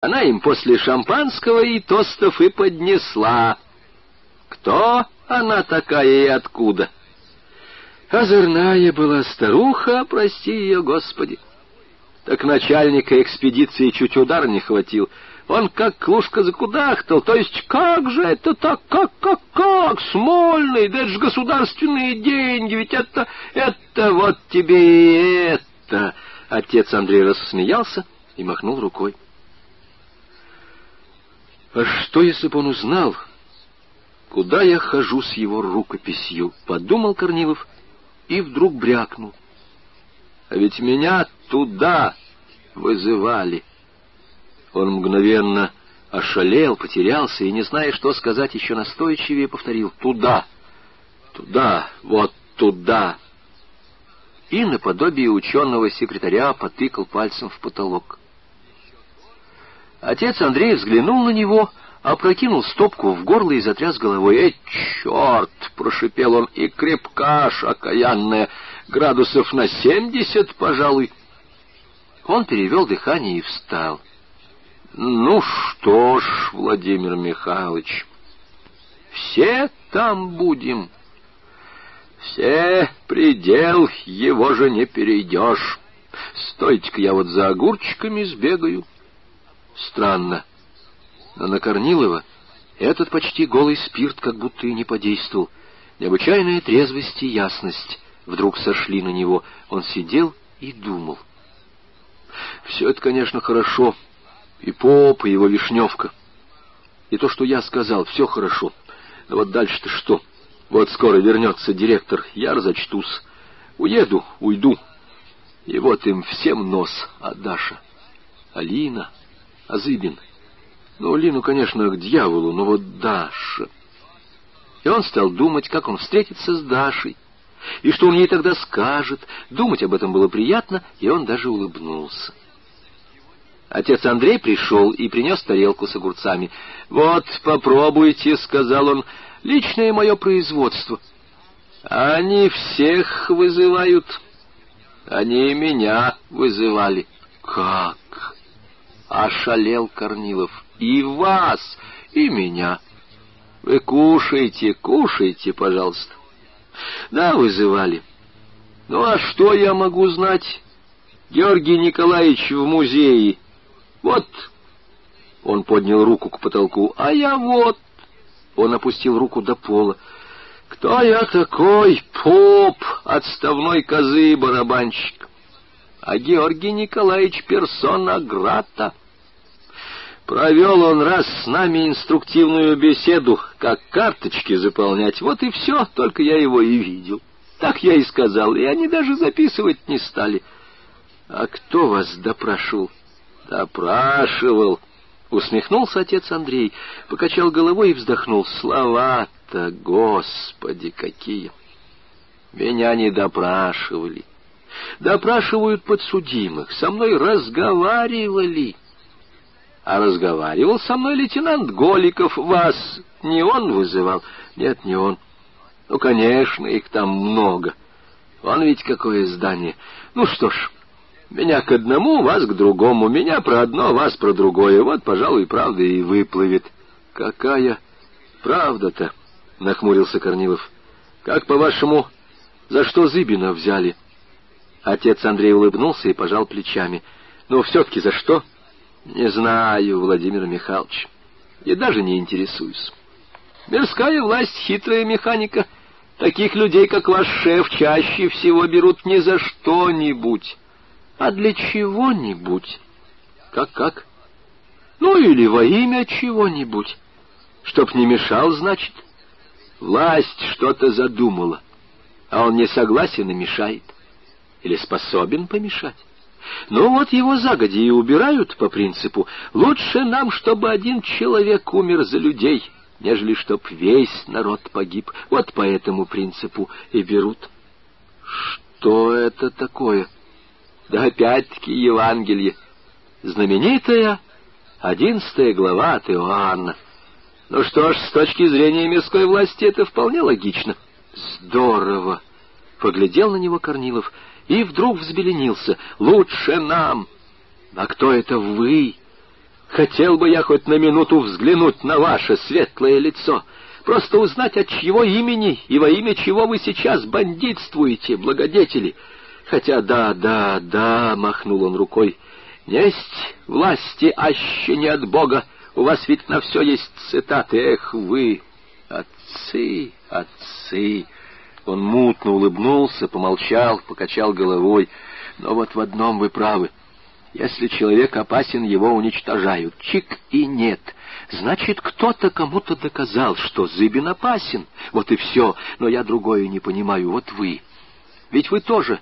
Она им после шампанского и тостов и поднесла. Кто она такая и откуда? Озорная была старуха, прости ее, Господи. Так начальника экспедиции чуть удар не хватил. Он как клушка закудахтал. То есть как же это так? Как, как, как? Смольный, да это же государственные деньги. Ведь это, это вот тебе и это. Отец Андрей рассмеялся и махнул рукой. А что, если бы он узнал, куда я хожу с его рукописью? Подумал Корнилов и вдруг брякнул. А ведь меня туда вызывали. Он мгновенно ошалел, потерялся и, не зная, что сказать, еще настойчивее повторил «Туда! Туда! Вот туда!» И наподобие ученого секретаря потыкал пальцем в потолок. Отец Андрей взглянул на него, опрокинул стопку в горло и затряс головой. «Эй, черт!» — прошипел он, — «и крепкаш окаянная, градусов на семьдесят, пожалуй». Он перевел дыхание и встал. «Ну что ж, Владимир Михайлович, все там будем. Все предел, его же не перейдешь. Стойте-ка я вот за огурчиками сбегаю». Странно. Но на Корнилова этот почти голый спирт как будто и не подействовал. Необычайная трезвость и ясность вдруг сошли на него. Он сидел и думал. Все это, конечно, хорошо. И поп, и его вишневка. И то, что я сказал, все хорошо. Но вот дальше-то что? Вот скоро вернется директор, я разочтусь. Уеду, уйду. И вот им всем нос, а Даша, Алина... Азыбин. Ну, Лину, конечно, к дьяволу, но вот Даша... И он стал думать, как он встретится с Дашей, и что он ей тогда скажет. Думать об этом было приятно, и он даже улыбнулся. Отец Андрей пришел и принес тарелку с огурцами. «Вот, попробуйте», — сказал он, — «личное мое производство». «Они всех вызывают. Они меня вызывали». «Как?» Ошалел Корнилов. «И вас, и меня. Вы кушайте, кушайте, пожалуйста». «Да, вызывали. Ну, а что я могу знать? Георгий Николаевич в музее. Вот...» Он поднял руку к потолку. «А я вот...» Он опустил руку до пола. «Кто я такой? Поп, отставной козы барабанщик а Георгий Николаевич персона грата. Провел он раз с нами инструктивную беседу, как карточки заполнять. Вот и все, только я его и видел. Так я и сказал, и они даже записывать не стали. А кто вас допрашивал? Допрашивал. Усмехнулся отец Андрей, покачал головой и вздохнул. Слова-то, господи, какие! Меня не допрашивали допрашивают подсудимых, со мной разговаривали. А разговаривал со мной лейтенант Голиков, вас не он вызывал? Нет, не он. Ну, конечно, их там много. Он ведь какое здание. Ну что ж, меня к одному, вас к другому, меня про одно, вас про другое. Вот, пожалуй, правда и выплывет. Какая правда-то? — нахмурился Корнилов. — Как, по-вашему, за что Зыбина взяли? — Отец Андрей улыбнулся и пожал плечами. «Но все-таки за что?» «Не знаю, Владимир Михайлович. И даже не интересуюсь. Мирская власть — хитрая механика. Таких людей, как ваш шеф, чаще всего берут не за что-нибудь, а для чего-нибудь. Как-как? Ну, или во имя чего-нибудь. Чтоб не мешал, значит. Власть что-то задумала, а он не согласен и мешает или способен помешать. Ну вот его загоди и убирают по принципу «лучше нам, чтобы один человек умер за людей, нежели чтоб весь народ погиб». Вот по этому принципу и берут. Что это такое? Да опять-таки Евангелие. Знаменитая одиннадцатая глава от Иоанна. Ну что ж, с точки зрения мирской власти это вполне логично. Здорово! Поглядел на него Корнилов — и вдруг взбеленился. «Лучше нам!» «А кто это вы?» Хотел бы я хоть на минуту взглянуть на ваше светлое лицо, просто узнать, от чьего имени и во имя чего вы сейчас бандитствуете, благодетели. Хотя да, да, да, — махнул он рукой, — несть власти аще не от Бога, у вас ведь на все есть цитаты, эх вы, отцы, отцы. Он мутно улыбнулся, помолчал, покачал головой. Но вот в одном вы правы. Если человек опасен, его уничтожают. Чик и нет. Значит, кто-то кому-то доказал, что Зыбин опасен. Вот и все. Но я другое не понимаю. Вот вы. Ведь вы тоже